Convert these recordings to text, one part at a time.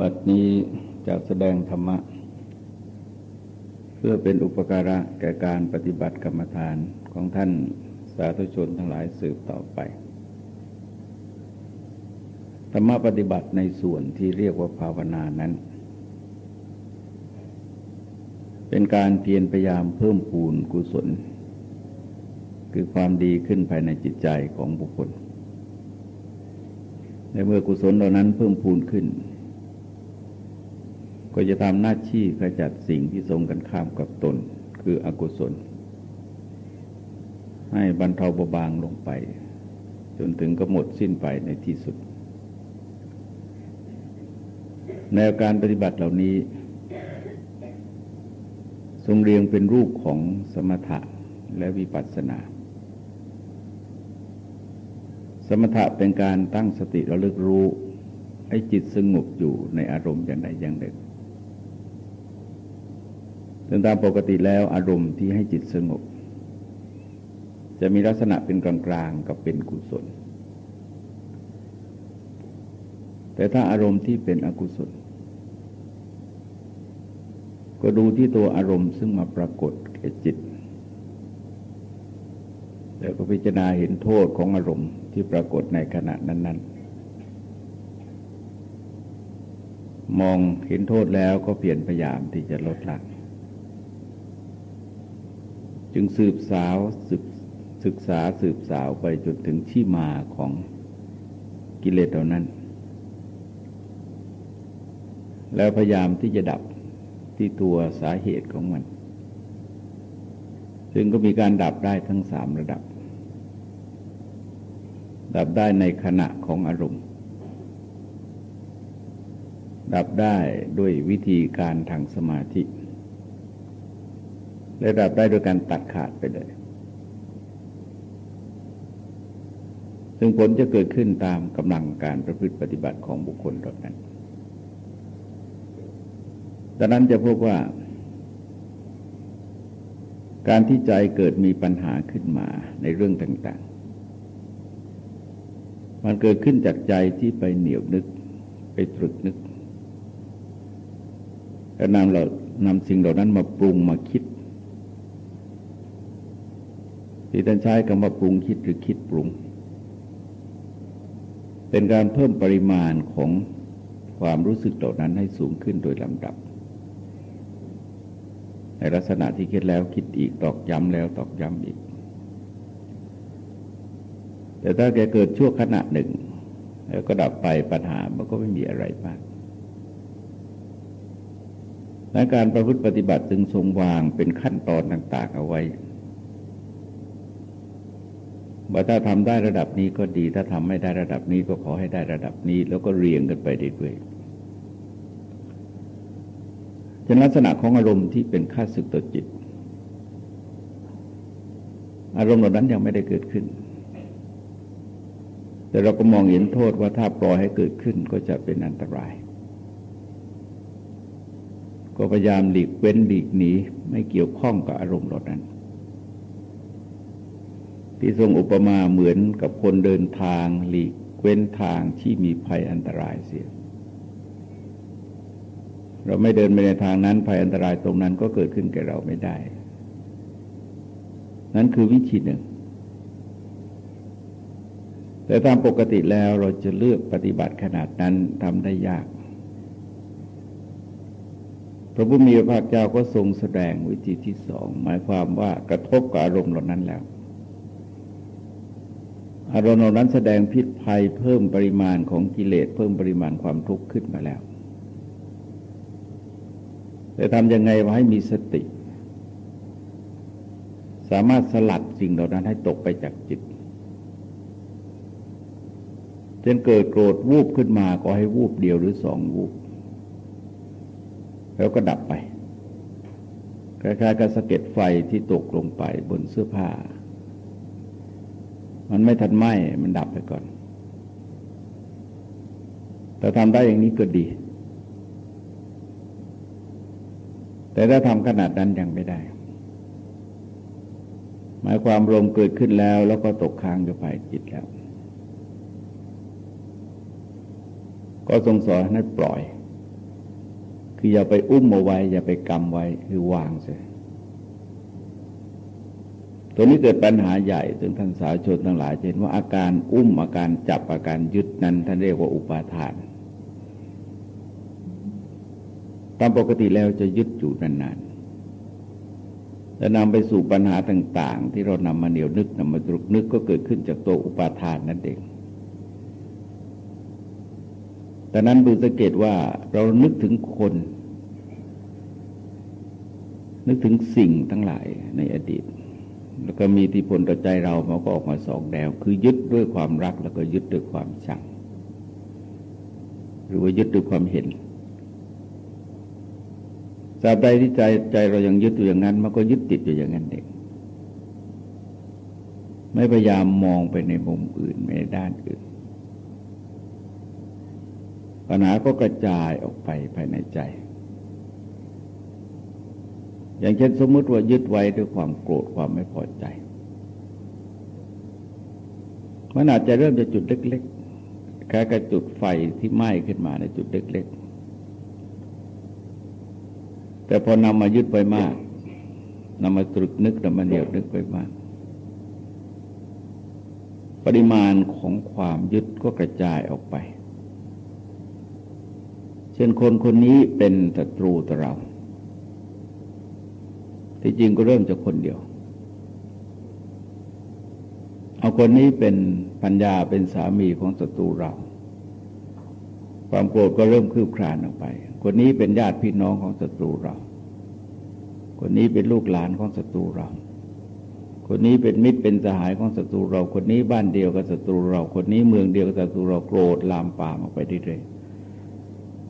บัดนี้จะแสดงธรรมะ เพื่อเป็นอุปการะแก่การปฏิบัติกรรมฐานของท่านสาธุชนทั้งหลายสืบต่อไป ธรรมะปฏิบัติในส่วนที่เรียกว่าภาวนานั้น เป็นการเพียรพยายามเพิ่มพูนกุศล คือความดีขึ้นภายในจิตใจของบุคคลในเมื่อกุศลเหล่านั้นเพิ่มพูนขึ้น ก็จะทำหน้าที่ขจัดสิ่งที่ทรงกันข้ามกับตน คืออกุศล ให้บรรเทาเบาบางลงไป จนถึงก็หมดสิ้นไปในที่สุดแนวการปฏิบัติเหล่านี้ ทรงเรียงเป็นรูปของสมถะและวิปัสสนา สมถะเป็นการตั้งสติระลึกรู้ให้จิตสงบอยู่ในอารมณ์อย่างใดอย่างหนึ่ง ซึ่งตามปกติแล้วอารมณ์ที่ให้จิตสงบ จะมีลักษณะเป็นกลางๆกับเป็นกุศล แต่ถ้าอารมณ์ที่เป็นอกุศล ก็ดูที่ตัวอารมณ์ซึ่งมาปรากฏแก่จิตแล้วก็พิจารณาเห็นโทษของอารมณ์ที่ปรากฏในขณะนั้น ๆ มองเห็นโทษแล้วก็เปลี่ยนพยายามที่จะลดละ จึงสืบสาวสศึกษาสืบสาวไปจนถึงที่มาของกิเลสเหล่านั้น แล้วพยายามที่จะดับที่ตัวสาเหตุของมัน ซึ่งก็มีการดับได้ทั้งสามระดับ ดับได้ในขณะของอารมณ์ ดับได้ด้วยวิธีการทางสมาธิ และดับได้โดยการตัดขาดไปเลย ซึ่งผลจะเกิดขึ้นตามกำลังการประพฤติปฏิบัติของบุคคลเหล่านั้นดังนั้นจะพบว่า การที่ใจเกิดมีปัญหาขึ้นมาในเรื่องต่าง ๆ มันเกิดขึ้นจากใจที่ไปเหนียวนึกไปตรึกนึกแล้วนำเรานำสิ่งเหล่านั้นมาปรุงมาคิด ที่ท่านใช้คำว่าปรุงคิดหรือคิดปรุง เป็นการเพิ่มปริมาณของความรู้สึกเหล่านั้นให้สูงขึ้นโดยลำดับ ในลักษณะที่คิดแล้วคิดอีกตอกย้ำแล้วตอกย้ำอีก แต่ถ้าแกเกิดชั่วขณะหนึ่ง แล้วก็ดับไปปัญหามันก็ไม่มีอะไรมากในการประพฤติปฏิบัติจึงทรงวางเป็นขั้นตอนต่าง ๆ เอาไว้ ว่าถ้าทำได้ระดับนี้ก็ดี ถ้าทำไม่ได้ระดับนี้ก็ขอให้ได้ระดับนี้ แล้วก็เรียงกันไปเรื่อยๆจะลักษณะของอารมณ์ที่เป็นค่าศึกต่อจิต อารมณ์เหล่านั้นยังไม่ได้เกิดขึ้น แต่เราก็มองเห็นโทษว่าถ้าปล่อยให้เกิดขึ้นก็จะเป็นอันตราย ก็พยายามหลีกเว้นหลีกหนีไม่เกี่ยวข้องกับอารมณ์เหล่านั้น ที่ทรงอุปมาเหมือนกับคนเดินทางหลีกเว้นทางที่มีภัยอันตรายเสีย เราไม่เดินไปในทางนั้นภัยอันตรายตรงนั้นก็เกิดขึ้นแก่เราไม่ได้ นั่นคือวิธีหนึ่ง แต่ตามปกติแล้วเราจะเลือกปฏิบัติขนาดนั้นทำได้ยาก พระพุทธมีพระภาคเจ้าก็ทรงแสดงวิธีที่สอง หมายความว่ากระทบกับอารมณ์เหล่านั้นแล้ว อารมณ์นั้นแสดงพิษภัยเพิ่มปริมาณของกิเลสเพิ่มปริมาณความทุกข์ขึ้นมาแล้ว แต่ทำยังไงว่าให้มีสติ สามารถสลัดสิ่งเหล่านั้นให้ตกไปจากจิตจนเกิดโกรธวูบขึ้นมาก็ให้วูบเดียวหรือสองวูบ แล้วก็ดับไปคล้ายๆกับสะเก็ดไฟที่ตกลงไปบนเสื้อผ้า มันไม่ทันไหมมันดับไปก่อน แต่ทำได้อย่างนี้ก็ดี แต่ถ้าทำขนาดนั้นยังไม่ได้ หมายความลมเกิดขึ้นแล้ว แล้วก็ตกค้างอยู่ภายจิตแล้ว ก็ทรงสอนให้ปล่อย คืออย่าไปอุ้มเอาไว้ อย่าไปกำไว้ คือวางเสีย ตัวนี้เกิดปัญหาใหญ่ถึงท่านสาชนทั้งหลายเห็นว่าอาการอุ้มอาการจับอาการยึดนั้น ท่านเรียกว่าอุปาทาน ตามปกติแล้วจะยึดอยู่นานๆและนำไปสู่ปัญหาต่าง ๆ ที่เรานำมาเหนียวนึกนำมาตรุกนึกก็เกิดขึ้นจากตัวอุปาทานนั่นเองแต่นั้นดูสังเกตว่าเรานึกถึงคน นึกถึงสิ่งทั้งหลายในอดีต แล้วก็มีที่ผลต่อใจเรามันก็ออกมาสองแนว คือยึดด้วยความรักแล้วก็ยึดด้วยความชัง หรือว่ายึดด้วยความเห็นตราบใดที่ใจใจเรายังยึดอยู่อย่างนั้น มันก็ยึดติดอยู่อย่างนั้นเองไม่พยายามมองไปในมุมอื่นในด้านอื่น ปัญหาก็กระจายออกไปภายในใจ อย่างเช่นสมมติว่ายึดไว้ด้วยความโกรธความไม่พอใจ มันอาจจะเริ่มจากจุดเล็กๆแค่กระจุดไฟที่ไหม้ขึ้นมาในจุดเล็ก ๆ แต่พอนำมายึดไปมากนำมาตรึกนึกนำมาเหนียวนึกไปมาก ปริมาณของความยึดก็กระจายออกไป เช่นคนคนนี้เป็นศัตรูต่อเรา ที่จริงก็เริ่มจากคนเดียว เอาคนนี้เป็นปัญญาเป็นสามีของศัตรูเรา ความโกรธก็เริ่มคืบคลานออกไป คนนี้เป็นญาติพี่น้องของศัตรูเรา คนนี้เป็นลูกหลานของศัตรูเรา คนนี้เป็นมิตรเป็นสหายของศัตรูเรา คนนี้บ้านเดียวกับศัตรูเรา คนนี้เมืองเดียวกับศัตรูเราโกรธลามปามออกไปเรื่อย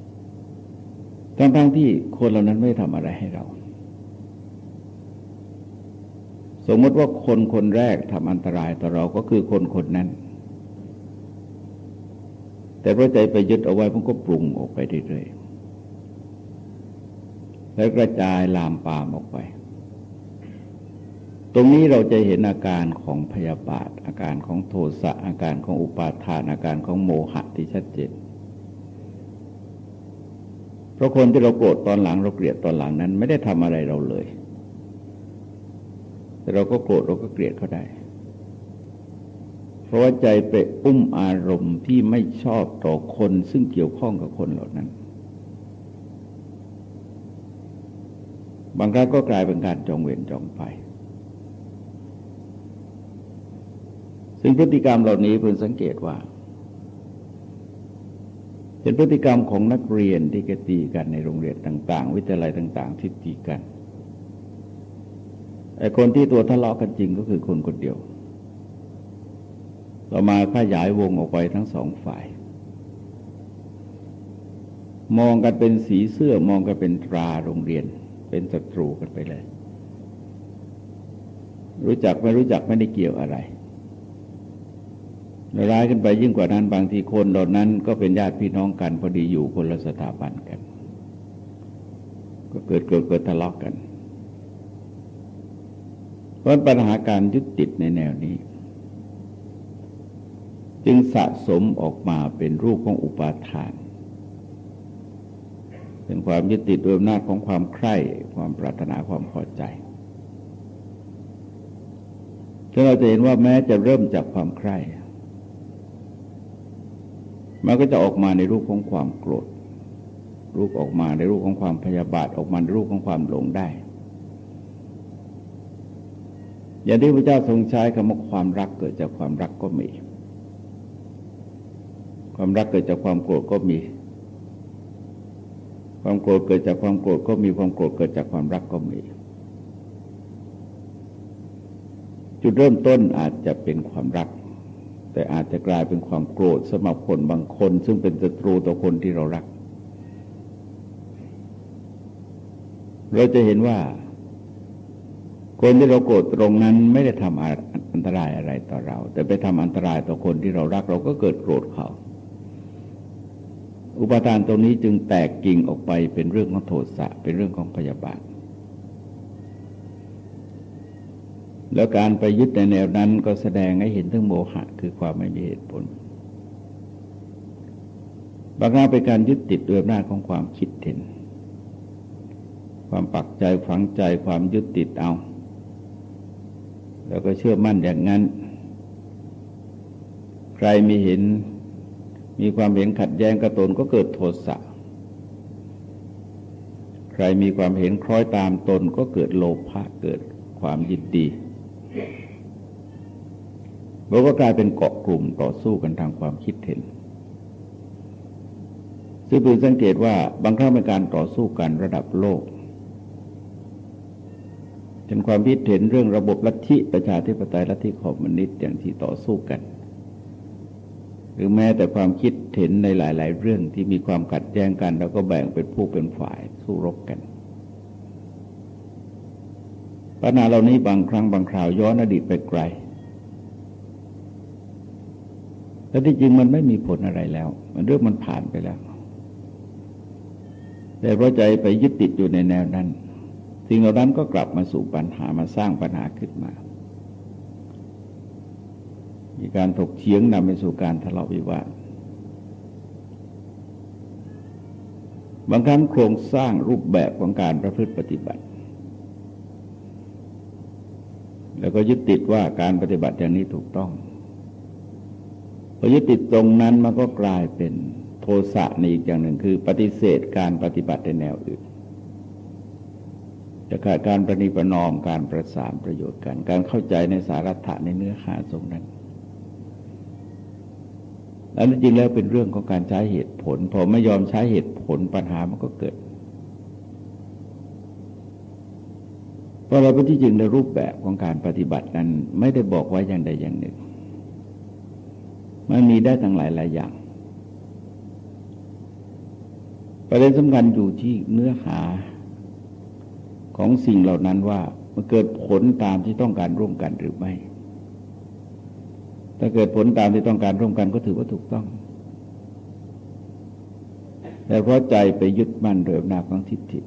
ๆทั้งๆทที่คนเหล่านั้นไม่ทำอะไรให้เรา สมมติว่าคนคนแรกทำอันตรายต่อเราก็คือคนคนนั้น แต่พระใจไปยึดเอาไว้มันก็ปรุงออกไปเรื่อยๆแล้วกระจายลามปามออกไป ตรงนี้เราจะเห็นอาการของพยาบาท อาการของโทสะอาการของอุปาทาน อาการของโมหะที่ชัดเจนเพราะคนที่เราโกรธตอนหลังเราเกลียดตอนหลังนั้น ไม่ได้ทำอะไรเราเลย แต่เราก็โกรธเราก็เกลียดเขาได้ เพราะว่าใจไปอุ้มอารมณ์ที่ไม่ชอบต่อคนซึ่งเกี่ยวข้องกับคนเหล่านั้น บางครั้งก็กลายเป็นการจองเวรจองไปซึ่งพฤติกรรมเหล่านี้เพิ่งสังเกตว่า เป็นพฤติกรรมของนักเรียนที่กตีกันในโรงเรียนต่าง ๆ วิทยาลัยต่าง ๆ ที่ตีกัน ไอ้คนที่ตัวทะเลาะกันจริงก็คือคนคนเดียว ต่อมาขยายวงออกไปทั้งสองฝ่าย มองกันเป็นสีเสื้อมองกันเป็นตราโรงเรียน เป็นศัตรูกันไปเลย รู้จักไม่รู้จักไม่ได้เกี่ยวอะไรร้ายขึ้นไปยิ่งกว่านั้นบางทีคนเหล่านั้นก็เป็นญาติพี่น้องกันพอดีอยู่คนละสถาบันกัน ก็เกิดเกิดเกิดทะเลาะกกัน เพราะปัญหาการยึดติดในแนวนี้ จึงสะสมออกมาเป็นรูปของอุปาทาน เป็นความยึดติดด้วยอำนาจของความใคร่ความปรารถนาความพอใจถ้าเราจะเห็นว่าแม้จะเริ่มจากความใคร่ มันก็จะออกมาในรูปของความโกรธ รูปออกมาในรูปของความพยาบาท ออกมาในรูปของความหลงได้ อย่างที่พระเจ้าทรงใช้คำว่าความรักเกิดจากความรักก็มี ความรักเกิดจากความโกรธก็มี ความโกรธเกิดจากความโกรธก็มีความโกรธเกิดจากความรักก็มี จุดเริ่มต้นอาจจะเป็นความรัก แต่อาจจะกลายเป็นความโกรธสำหรับคนบางคน ซึ่งเป็นศัตรูต่อคนที่เรารัก เราจะเห็นว่า คนที่เราโกรธตรงนั้นไม่ได้ทำอันตรายอะไรต่อเรา แต่ไปทำอันตรายต่อคนที่เรารักเราก็เกิดโกรธเขา อุปทานตรงนี้จึงแตกกิ่งออกไปเป็นเรื่องของโทสะเป็นเรื่องของพยาบาท แล้วการไปยึดในแนวนั้นก็แสดงให้เห็นถึงโมหะคือความไม่มีเหตุผลบางครั้งเป็นการยึดติดด้วยอำนาจของความคิดเห็น ความปักใจฝังใจความยึดติดเอา แล้วก็เชื่อมั่นอย่างนั้น ใครมีเห็น มีความเห็นขัดแย้งกับตนก็เกิดโทสะ ใครมีความเห็นคล้อยตามตนก็เกิดโลภะเกิดความยินดีเราก็กลายเป็นเกาะกลุ่มต่อสู้กันทางความคิดเห็นซึ่งเป็นสังเกตว่าบางครั้งเป็นการต่อสู้กันระดับโลก เป็นความคิดเห็นเรื่องระบบลัทธิประชาธิปไตยลัทธิคอมมิวนิสต์อย่างที่ต่อสู้กัน หรือแม้แต่ความคิดเห็นในหลาย ๆ เรื่องที่มีความขัดแย้งกัน แล้วก็แบ่งเป็นผู้เป็นฝ่ายสู้รบกันปัญหาเหล่านี้บางครั้งบางคราวย้อนอดีตไปไกลแต่ที่จริงมันไม่มีผลอะไรแล้ว มันเรื่องมันผ่านไปแล้ว แต่เพราะใจไปยึดติดอยู่ในแนวนั้น สิ่งเหล่านั้นก็กลับมาสู่ปัญหามาสร้างปัญหาขึ้นมา มีการถกเถียงนำไปสู่การทะเลาะวิวาทบางครั้งโครงสร้างรูปแบบของการประพฤติปฏิบัติ แล้วก็ยึดติดว่าการปฏิบัติอย่างนี้ถูกต้องพอยึดติดตรงนั้นมันก็กลายเป็นโทสะในอีกอย่างหนึ่งคือปฏิเสธการปฏิบัติในแนวอื่น จะขาดการประนีประนอมการประสานประโยชน์กัน การเข้าใจในสาระในเนื้อหาตรงนั้นแล้วจริงแล้วเป็นเรื่องของการใช้เหตุผล พอไม่ยอมใช้เหตุผลปัญหามันก็เกิดเพราะเราเป็นที่จริงในรูปแบบของการปฏิบัตินั้น ไม่ได้บอกไว้อย่างใดอย่างหนึ่ง มันมีได้ทั้งหลายหลายอย่าง ประเด็นสำคัญอยู่ที่เนื้อหา ของสิ่งเหล่านั้นว่ามันเกิดผลตามที่ต้องการร่วมกันหรือไม่ ถ้าเกิดผลตามที่ต้องการร่วมกันก็ถือว่าถูกต้อง แต่เพราะใจไปยึดมั่นโดยอำนาจของทิฏฐิ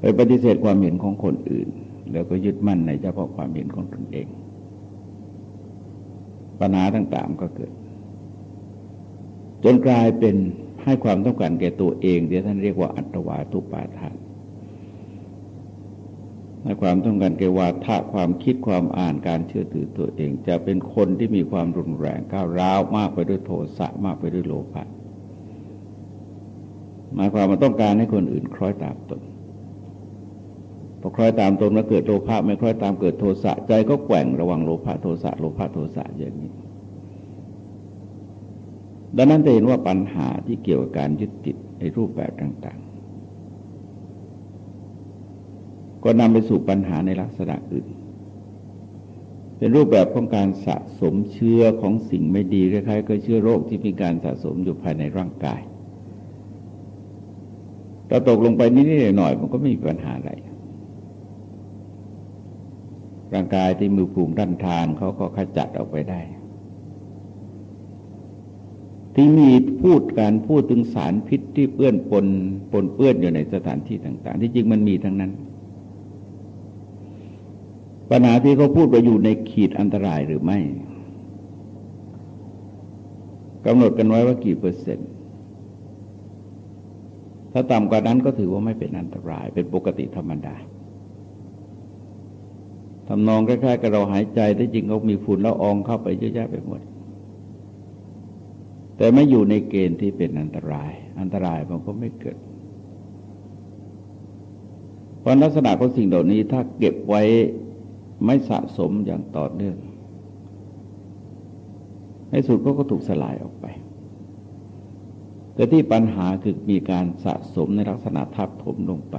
ไปปฏิเสธความเห็นของคนอื่น แล้วก็ยึดมั่นในเฉพาะความเห็นของตนเอง ปัญหาต่างๆก็เกิด จนกลายเป็น ให้ความต้องการแก่ตัวเองที่ท่านเรียกว่าอัตวาทุปาทานในความต้องการแก่วาทะความคิดความอ่านการเชื่อถือตัวเอง จะเป็นคนที่มีความรุนแรงก้าวร้าวมากไปด้วยโทสะมากไปด้วยโลภะหมายความว่าต้องการให้คนอื่นคล้อยตามตนพอคล้อยตามตนแล้วเกิดโลภะไม่คล้อยตามเกิดโทสะใจก็แกว่งระวังโลภะโทสะโลภะโทสะอย่างนี้ ดังนั้นจะเห็นว่าปัญหาที่เกี่ยวกับการยึดติดในรูปแบบต่าง ๆ ก็นำไปสู่ปัญหาในลักษณะอื่น เป็นรูปแบบของการสะสมเชื้อของสิ่งไม่ดีคล้ายๆกับเชื้อโรคที่มีการสะสมอยู่ภายในร่างกายถ้าตกลงไปนิดๆหน่อยๆมันก็ไม่มีปัญหาอะไร ร่างกายที่มือภูมิด้านทานเขาก็ขจัดออกไปได้ ที่มีพูดการพูดถึงสารพิษที่เปื้อนปนปนเปื้อนอยู่ในสถานที่ต่าง ๆ ที่จริงมันมีทั้งนั้น ปัญหาที่เขาพูดว่าอยู่ในขีดอันตรายหรือไม่กำหนดกันไว้ว่ากี่เปอร์เซ็นต์ ถ้าต่ำกว่านั้นก็ถือว่าไม่เป็นอันตราย เป็นปกติธรรมดาทำนองคล้ายๆกับเราหายใจแต่จริงเขามีฝุ่นละอองเข้าไปเยอะแยะไปหมด แต่ไม่อยู่ในเกณฑ์ที่เป็นอันตราย อันตรายมันก็ไม่เกิด เพราะลักษณะของสิ่งเหล่านี้ถ้าเก็บไว้ไม่สะสมอย่างต่อเนื่องในสุดก็ก็ถูกสลายออกไป แต่ที่ปัญหาคือมีการสะสมในลักษณะทับถมลงไป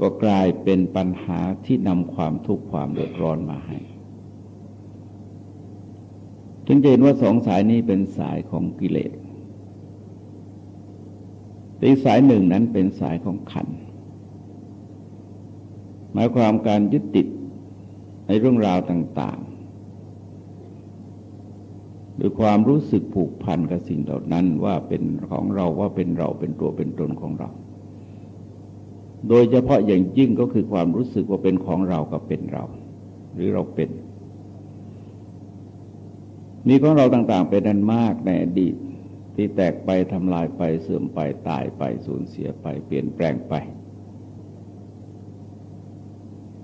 ก็กลายเป็นปัญหาที่นำความทุกข์ความเดือดร้อนมาให้ จึงเห็นว่าสองสายนี้เป็นสายของกิเลสแต่สายหนึ่งนั้นเป็นสายของขัน หมายความการยึดติดในเรื่องราวต่างๆหรือความรู้สึกผูกพันกับสิ่งเหล่านั้นว่าเป็นของเราว่าเป็นเราเป็นตัวเป็นตนของเรา โดยเฉพาะอย่างยิ่งก็คือความรู้สึกว่าเป็นของเรากับเป็นเรา หรือเราเป็น มีของเราต่างๆเป็นนันมากในอดีตที่แตกไปทำลายไปเสื่อมไปตายไปสูญเสียไปเปลี่ยนแปลงไป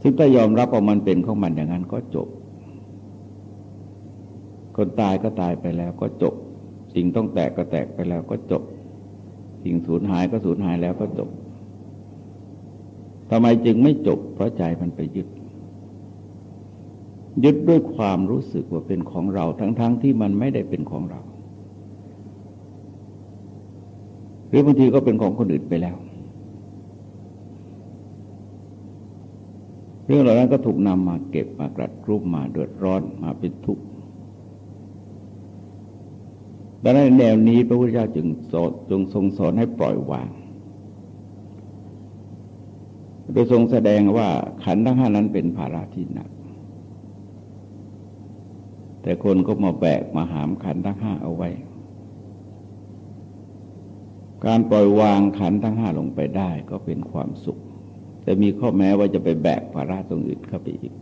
ซึ่งถ้ายอมรับว่ามันเป็นของมันอย่างนั้นก็จบ คนตายก็ตายไปแล้วก็จบ สิ่งต้องแตกก็แตกไปแล้วก็จบ สิ่งสูญหายก็สูญหายแล้วก็จบทำไมจึงไม่จบ เพราะใจมันไปยึด ยึดด้วยความรู้สึกว่าเป็นของเรา ทั้งๆทที่มันไม่ได้เป็นของเรา หรือบางทีก็เป็นของคนอื่นไปแล้ว เรื่องเหล่านั้นก็ถูกนำมาเก็บมากรัดรุบมาเดือดร้อนมาเป็นทุกข์ดังนั้นแนวนี้พระพุทธเจ้าจึงสอนจงทรงสอนให้ปล่อยวาง โดยทรงแสดงว่าขันธ์ทั้งห้านั้นเป็นภาระที่หนัก แต่คนก็มาแบกมาหามขันทั้งห้าเอาไว้ การปล่อยวางขันทั้งห้าลงไปได้ก็เป็นความสุข แต่มีข้อแม้ว่าจะไปแบกภาระตรงอื่นเข้าไปอีก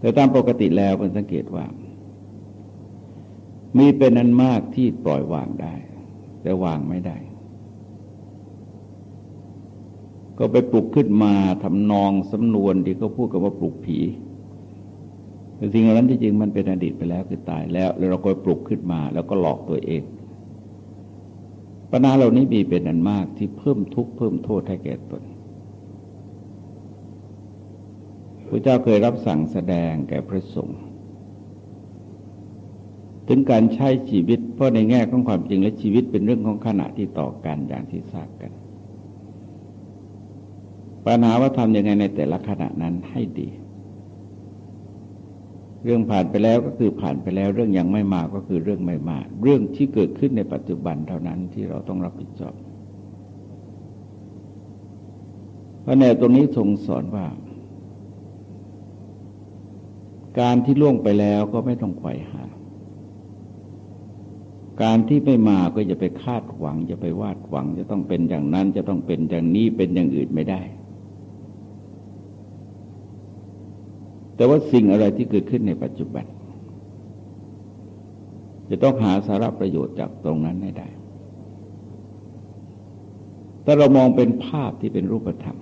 แต่ตามปกติแล้วเป็นสังเกตว่า มีเป็นอันมากที่ปล่อยวางได้ แต่วางไม่ได้ก็ไปปลุกขึ้นมาทำนองสำนวนที่เขาพูดกันว่าปลุกผี แต่สิ่งเหล่านั้นที่จริงมันเป็นอดีตไปแล้วคือตายแล้ว แล้วเราก็ปลุกขึ้นมา แล้วก็หลอกตัวเองปัญหาเหล่านี้มีเป็นอันมากที่เพิ่มทุกข์เพิ่มโทษให้แก่ตนพระเจ้าเคยรับสั่งแสดงแก่พระสงฆ์ถึงการใช้ชีวิต เพราะในแง่ของความจริงและชีวิตเป็นเรื่องของขณะที่ต่อกันอย่างที่ทราบกัน ปัญหาว่าทำยังไงในแต่ละขณะนั้นให้ดี เรื่องผ่านไปแล้วก็คือผ่านไปแล้ว เรื่องยังไม่มาก็คือเรื่องไม่มาเรื่องที่เกิดขึ้นในปัจจุบันเท่านั้นที่เราต้องรับผิดชอบพระแนวตรงนี้ทรงสอนว่า การที่ล่วงไปแล้วก็ไม่ต้องไขว่หา การที่ไม่มาก็อย่าไปคาดหวังอย่าไปวาดหวัง จะต้องเป็นอย่างนั้นจะต้องเป็นอย่างนี้เป็นอย่างอื่นไม่ได้ แต่ว่าสิ่งอะไรที่เกิดขึ้นในปัจจุบัน จะต้องหาสาระประโยชน์จากตรงนั้นให้ได้ ถ้าเรามองเป็นภาพที่เป็นรูปธรรม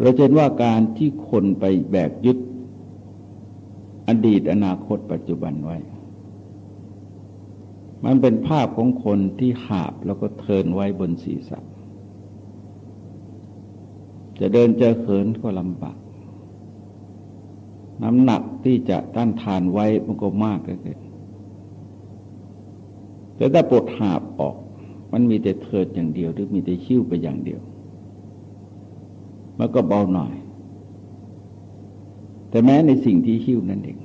เราเห็นว่าการที่คนไปแบกยึดอดีตอนาคตปัจจุบันไว้ มันเป็นภาพของคนที่หาบแล้วก็เทินไว้บนศีรษะ จะเดินจะเขินก็ลำบาก น้ำหนักที่จะต้านทานไว้มันก็มากเกินแต่ถ้าปลดหาบออก มันมีแต่เถิดอย่างเดียว หรือมีแต่คิ้วไปอย่างเดียว มันก็เบาหน่อย แต่แม้ในสิ่งที่คิ้วนั่นเอง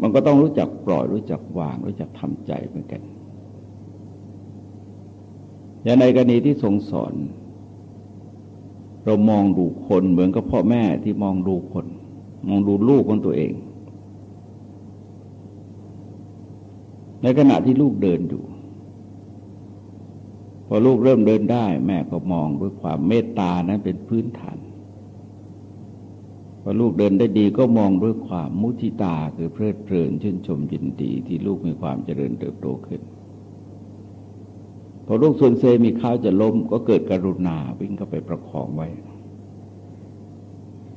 มันก็ต้องรู้จักปล่อยรู้จักวาง รู้จักทำใจเหมือนกันอย่างในกรณีที่ทรงสอน เรามองดูคนเหมือนกับพ่อแม่ที่มองดูคน มองดูลูกของตัวเอง ในขณะที่ลูกเดินอยู่ พอลูกเริ่มเดินได้ แม่ก็มองด้วยความเมตตานั้นเป็นพื้นฐานพอลูกเดินได้ดีก็มองด้วยความมุทิตาคือเพลิดเพลินชื่นชมยินดีที่ลูกมีความเจริญเติบโตขึ้น พอลูกส่วนเซมีข้าวจะล้มก็เกิดกรุณาวิ่งเข้าไปประคองไว้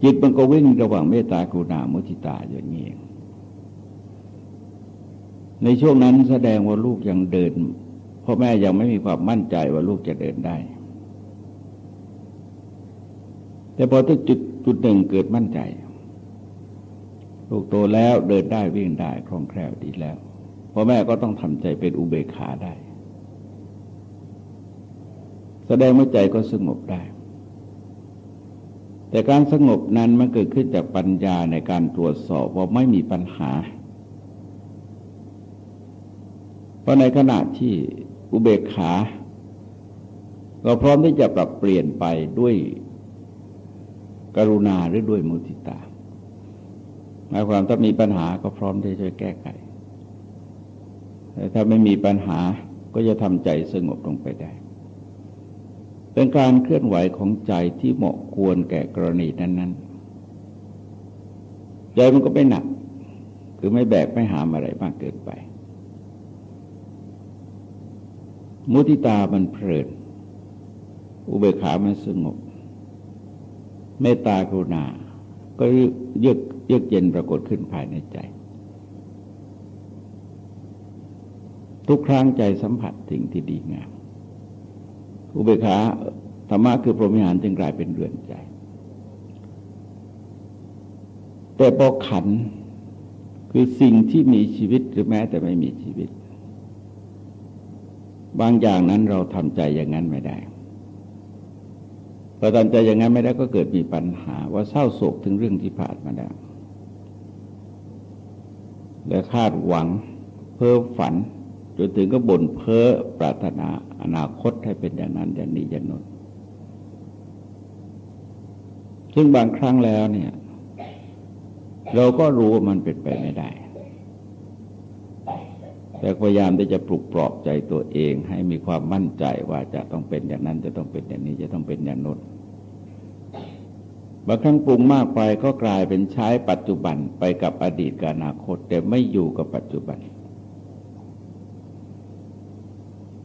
จิตมันก็วิ่งระหว่างเมตตากรุณามุทิตาอย่างนี้ในช่วงนั้นแสดงว่าลูกยังเดินพ่อแม่ยังไม่มีความมั่นใจว่าลูกจะเดินได้ แต่พอถึงจุดจุดหนึ่งเกิดมั่นใจ ลูกโตแล้วเดินได้วิ่งได้คล่องแคล่วดีแล้วพ่อแม่ก็ต้องทำใจเป็นอุเบกขาได้ แสดงว่าใจก็สงบได้ แต่การสงบนั้นมันเกิดขึ้นจากปัญญาในการตรวจสอบว่าไม่มีปัญหา เพราะในขณะที่อุเบกขา เราพร้อมที่จะปรับเปลี่ยนไปด้วยกรุณาหรือด้วยมุติตาหมายความถ้ามีปัญหาก็พร้อมที่จะแก้ไขแต่ถ้าไม่มีปัญหาก็จะทำใจสงบลงไปได้ เป็นการเคลื่อนไหวของใจที่เหมาะควรแก่กรณีนั้นใจมันก็ไม่หนัก คือไม่แบกไม่หามอะไรมากเกินไป มุติตามันเพลิน อุเบกขามันสงบ เมตตากรุณา ก็เยือกเยือกเย็นปรากฏขึ้นภายในใจ ทุกครั้งใจสัมผัสสิ่งที่ดีงาม อุเบกขาธรรมะคือพรหมิหารจึงกลายเป็นเรือนใจ แต่พอขันคือสิ่งที่มีชีวิตหรือแม้แต่ไม่มีชีวิต บางอย่างนั้นเราทำใจอย่างนั้นไม่ได้พอทำใจอย่างนั้นไม่ได้ก็เกิดมีปัญหา ว่าเศร้าโศกถึงเรื่องที่ผ่านมาแล้วและคาดหวัง เพ้อฝัน จนถึงก็บ่นเพ้อปรารถนาอนาคตให้เป็นอย่างนั้นอย่างนี้อย่างนั้นซึ่งบางครั้งแล้วเนี่ย เราก็รู้ว่ามันเป็นไปไม่ได้ แต่พยายามที่จะปลุกปลอบใจตัวเองให้มีความมั่นใจว่าจะต้องเป็นอย่างนั้น จะต้องเป็นอย่างนี้จะต้องเป็นอย่างนั้นบางครั้งปรุงมากไปก็กลายเป็นใช้ปัจจุบันไปกับอดีตกับอนาคต แต่ไม่อยู่กับปัจจุบัน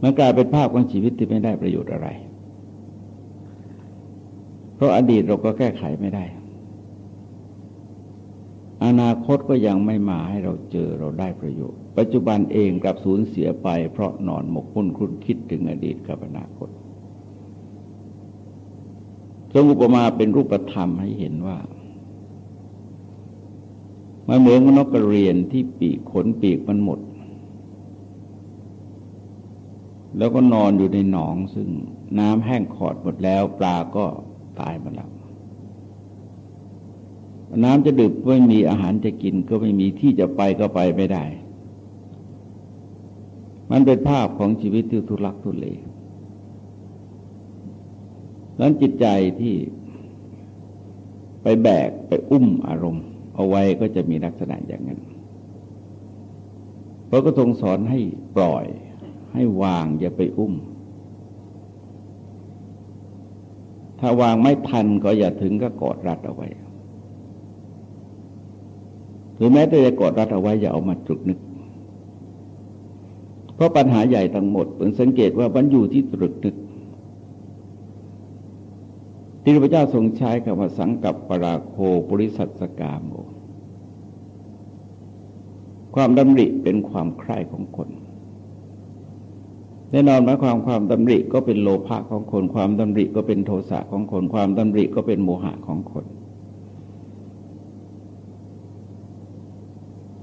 มันกลายเป็นภาพของชีวิตที่ไม่ได้ประโยชน์อะไร เพราะอดีตเราก็แก้ไขไม่ได้ อนาคตก็ยังไม่มาให้เราเจอเราได้ประโยชน์ ปัจจุบันเองกลับสูญเสียไป เพราะนอนหมกมุ่นคุ้นคิดถึงอดีตกับอนาคตทรงอุปมาเป็นรูปธรรมให้เห็นว่ามันเหมือนนกกระเรียนที่ปีกขนปีกมันหมด แล้วก็นอนอยู่ในหนองซึ่งน้ำแห้งขอดหมดแล้ว ปลาก็ตายมาแล้วน้ำจะดื่มไม่มีอาหารจะกินก็ไม่มีที่จะไปก็ไปไม่ได้ มันเป็นภาพของชีวิตที่ทุลักทุเลนั้นจิตใจที่ไปแบกไปอุ้มอารมณ์ เอาไว้ก็จะมีลักษณะอย่างนั้นพระก็ทรงสอนให้ปล่อย ให้วางอย่าไปอุ้ม ถ้าวางไม่ทันก็อย่าถึงก็กอดรัดเอาไว้หรือแม้แต่จะกอดรัดเอาไว้อย่าเอามาจุกนึก เพราะปัญหาใหญ่ทั้งหมดเป็นสังเกตว่ามันอยู่ที่ตรึกนึกที่พระเจ้าทรงใช้คำว่าสังกับปราโคบริสัทสกามโมความดำริเป็นความใคร่ของคน น่นอนหมายความความดำริก็เป็นโลภะของคน ความดำริก็เป็นโทสะของคน ความดำริก็เป็นโมหะของคน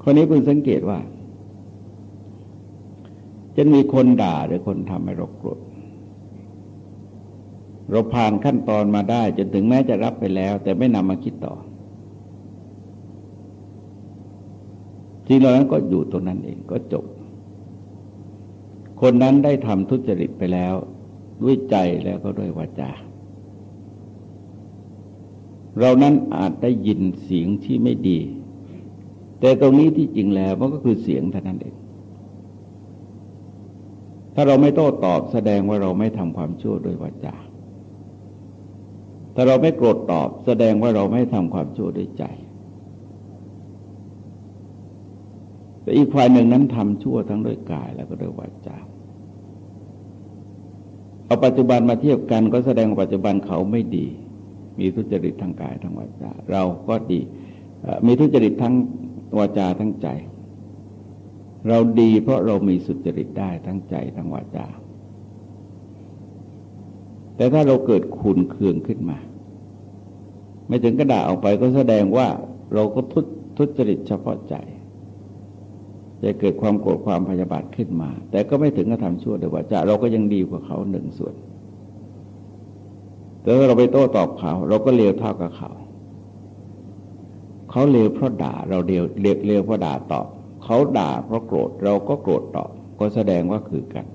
คนนี้เพิ่งสังเกตว่า จะมีคนด่าหรือคนทำให้เราโกรธเราผ่านขั้นตอนมาได้ จนถึงแม้จะรับไปแล้ว แต่ไม่นำมาคิดต่อจริงแล้วนั้นก็อยู่ตรงนั้นเองก็จบ คนนั้นได้ทำทุจริตไปแล้ว ด้วยใจแล้วก็ด้วยวาจา เรานั้นอาจได้ยินเสียงที่ไม่ดี แต่ตรงนี้ที่จริงแล้วมันก็คือเสียงเท่านั้นเอง ถ้าเราไม่โต้ตอบแสดงว่าเราไม่ทำความชั่วโดยวาจา ถ้าเราไม่โกรธตอบแสดงว่าเราไม่ทำความชั่วด้วยใจแต่อีกฝ่ายหนึ่งนั้นทำชั่วทั้งด้วยกายแล้วก็ด้วยวาจา เอาปัจจุบันมาเทียบกันก็แสดงว่าปัจจุบันเขาไม่ดี มีทุจริตทางกายทั้งวาจาเราก็ดีมีทุจริตทั้งวาจาทั้งใจ เราดีเพราะเรามีสุจริตได้ทั้งใจทั้งวาจา แต่ถ้าเราเกิดขุนเคืองขึ้นมา ไม่ถึงกระดาออกไปก็แสดงว่าเราก็ทุทุจริตเฉพาะใจ จะเกิดความโกรธความพยาบาทขึ้นมา แต่ก็ไม่ถึงกระทำชั่วแต่ว่าจะเราก็ยังดีกว่าเขาหนึ่งส่วน แต่ถ้าเราไปโต้ตอบเขา เราก็เลวเท่ากับเขา เขาเลวเพราะด่าเราเดียวเลวเพราะด่าตอบ เขาด่าเพราะโกรธเราก็โกรธตอบ ก็แสดงว่าคือกัน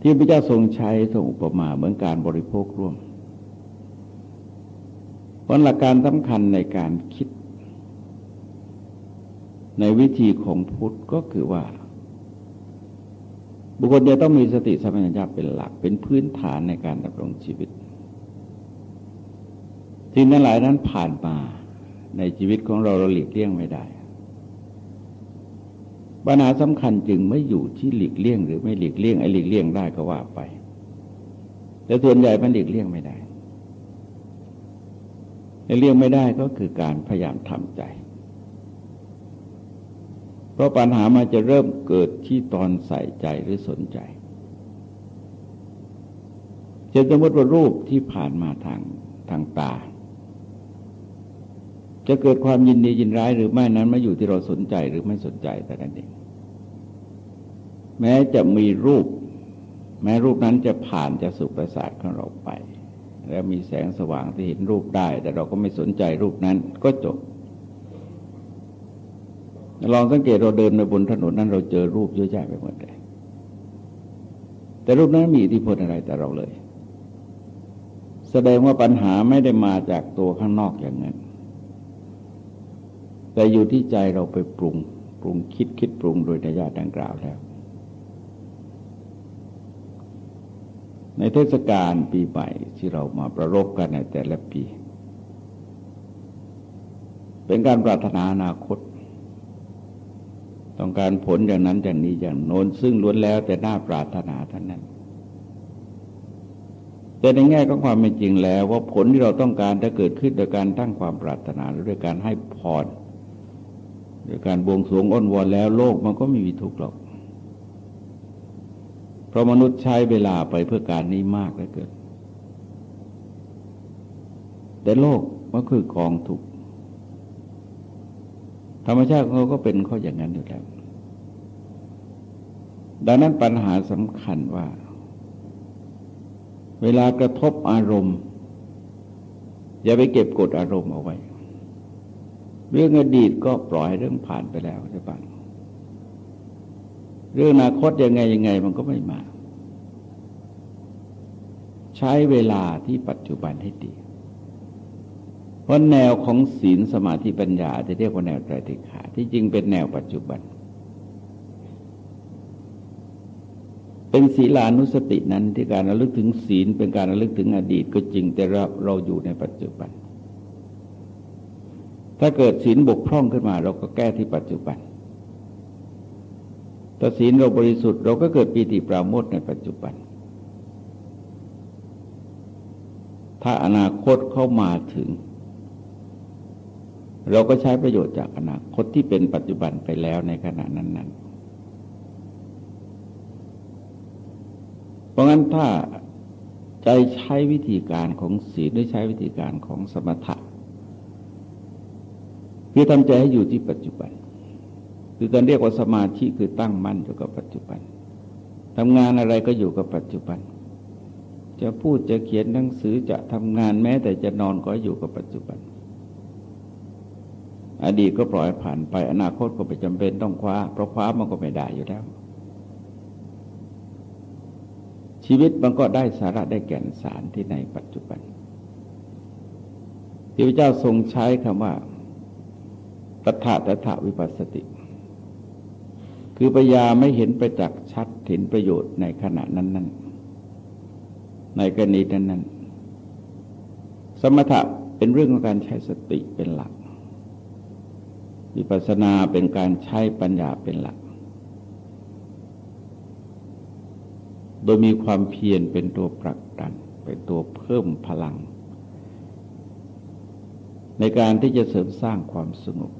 ที่พระเจ้าทรงใช้ทรงอุปมาเหมือนการบริโภคร่วมเพราะหลักการสำคัญในการคิด ในวิธีของพุทธก็คือว่า บุคคลจะต้องมีสติสัมปชัญญะเป็นหลักเป็นพื้นฐานในการดำรงชีวิตทสิ่งนั้นหลายนั้นผ่านมาในชีวิตของเราเราหลีกเลี่ยงไม่ได้ปัญหาสำคัญจึงไม่อยู่ที่หลีกเลี่ยง หรือไม่หลีกเลี่ยงไอ้หลีกเลี่ยงได้ก็ว่าไป แต่ส่วนใหญ่มันหลีกเลี่ยงไม่ได้ไอ้เลี่ยงไม่ได้ก็คือการพยายามทำใจ เพราะปัญหามาจะเริ่มเกิดที่ตอนใส่ใจหรือสนใจเช่นสมมติว่ารูปที่ผ่านมาทางทางตา จะเกิดความยินดียินร้ายหรือไม่นั้นมาอยู่ที่เราสนใจหรือไม่สนใจแต่นั้นเองแม้จะมีรูป แม้รูปนั้นจะผ่านจะสุประสาทของเราไป แล้วมีแสงสว่างที่เห็นรูปได้ แต่เราก็ไม่สนใจรูปนั้นก็จบ ลองสังเกตเราเดินในบนถนนนั้นเราเจอรูปเยอะแยะไปหมดเลยแต่รูปนั้นมีอิทธิพลอะไรแต่เราเลย แสดงว่าปัญหาไม่ได้มาจากตัวข้างนอกอย่างนั้น แต่อยู่ที่ใจเราไปปรุง ปรุงคิดคิดปรุงโดยนิยาดังกล่าวแล้ว ในเทศกาลปีใหม่ที่เรามาประรบกันในแต่ละปี เป็นการปรารถนาอนาคต ต้องการผลอย่างนั้นอย่างนี้อย่างโน้นซึ่งล้วนแล้วแต่น่าปรารถนาท่านนั้น แต่ในแง่ของความเป็นจริงแล้ว ว่าผลที่เราต้องการจะเกิดขึ้นโดยการตั้งความปรารถนาหรือโดยการให้พรโดยการบวงสรวงอ้อนวอนแล้วโลกมันก็ไม่มีทุกข์หรอก เพราะมนุษย์ใช้เวลาไปเพื่อการนี้มากเหลือเกินแต่โลกมันคือกองถูก ธรรมชาติของเราก็เป็นข้ออย่างนั้นอยู่แล้ว ดังนั้นปัญหาสำคัญว่า เวลากระทบอารมณ์ อย่าไปเก็บกดอารมณ์เอาไว้ เรื่องอดีตก็ปล่อยเรื่องผ่านไปแล้วใช่ปะเรื่องอนาคตยังไงยังไงมันก็ไม่มา ใช้เวลาที่ปัจจุบันให้ดี เพราะแนวของศีลสมาธิปัญญาจะเรียกว่าแนวไตรติขาที่จริงเป็นแนวปัจจุบัน เป็นศีลานุสตินั้นที่การระลึกถึงศีลเป็นการระลึกถึงอดีตก็จริงแต่เราเราอยู่ในปัจจุบัน ถ้าเกิดศีลบกพร่องขึ้นมา เราก็แก้ที่ปัจจุบันถ้าศีลเราบริสุทธิ์เราก็เกิดปีติปราโมทในปัจจุบันถ้าอนาคตเข้ามาถึง เราก็ใช้ประโยชน์จากอนาคตที่เป็นปัจจุบันไปแล้วในขณะนั้น ๆ เพราะงั้นถ้าใจใช้วิธีการของศีลหรือใช้วิธีการของสมถะคือทำใจให้อยู่ที่ปัจจุบัน คือการเรียกว่าสมาธิคือตั้งมั่นอยู่กับปัจจุบันทำงานอะไรก็อยู่กับปัจจุบัน จะพูดจะเขียนหนังสือจะทำงานแม้แต่จะนอนก็อยู่กับปัจจุบัน อดีตก็ปล่อยผ่านไป อนาคตก็ไม่จำเป็นต้องคว้า เพราะคว้ามันก็ไม่ได้อยู่แล้ว ชีวิตมันก็ได้สาระได้แก่นสารที่ในปัจจุบันที่พระเจ้าทรงใช้คำว่าตถาตถาวิปัสสติ คือปัญญาไม่เห็นประจักษ์ชัดเห็นประโยชน์ในขณะนั้นนั้นในกรณีนั้นนั้นสมถะเป็นเรื่องของการใช้สติเป็นหลัก วิปัสสนาเป็นการใช้ปัญญาเป็นหลัก โดยมีความเพียรเป็นตัวผลักดัน เป็นตัวเพิ่มพลัง ในการที่จะเสริมสร้างความสงบ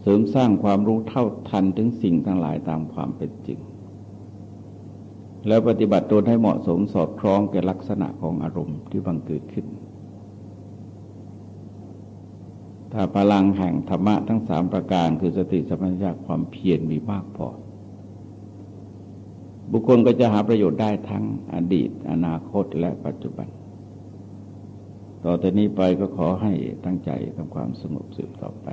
เสริมสร้างความรู้เท่าทันถึงสิ่งทั้งหลายตามความเป็นจริง แล้วปฏิบัติตนให้เหมาะสมสอดคล้องแก่ลักษณะของอารมณ์ที่บังเกิดขึ้น ถ้าพลังแห่งธรรมะทั้งสามประการ คือสติสัมปชัญญะความเพียรมีมากพอ บุคคลก็จะหาประโยชน์ได้ทั้งอดีต อนาคตและปัจจุบัน ต่อแต่นี้ไปก็ขอให้ตั้งใจทำความสงบสืบต่อไป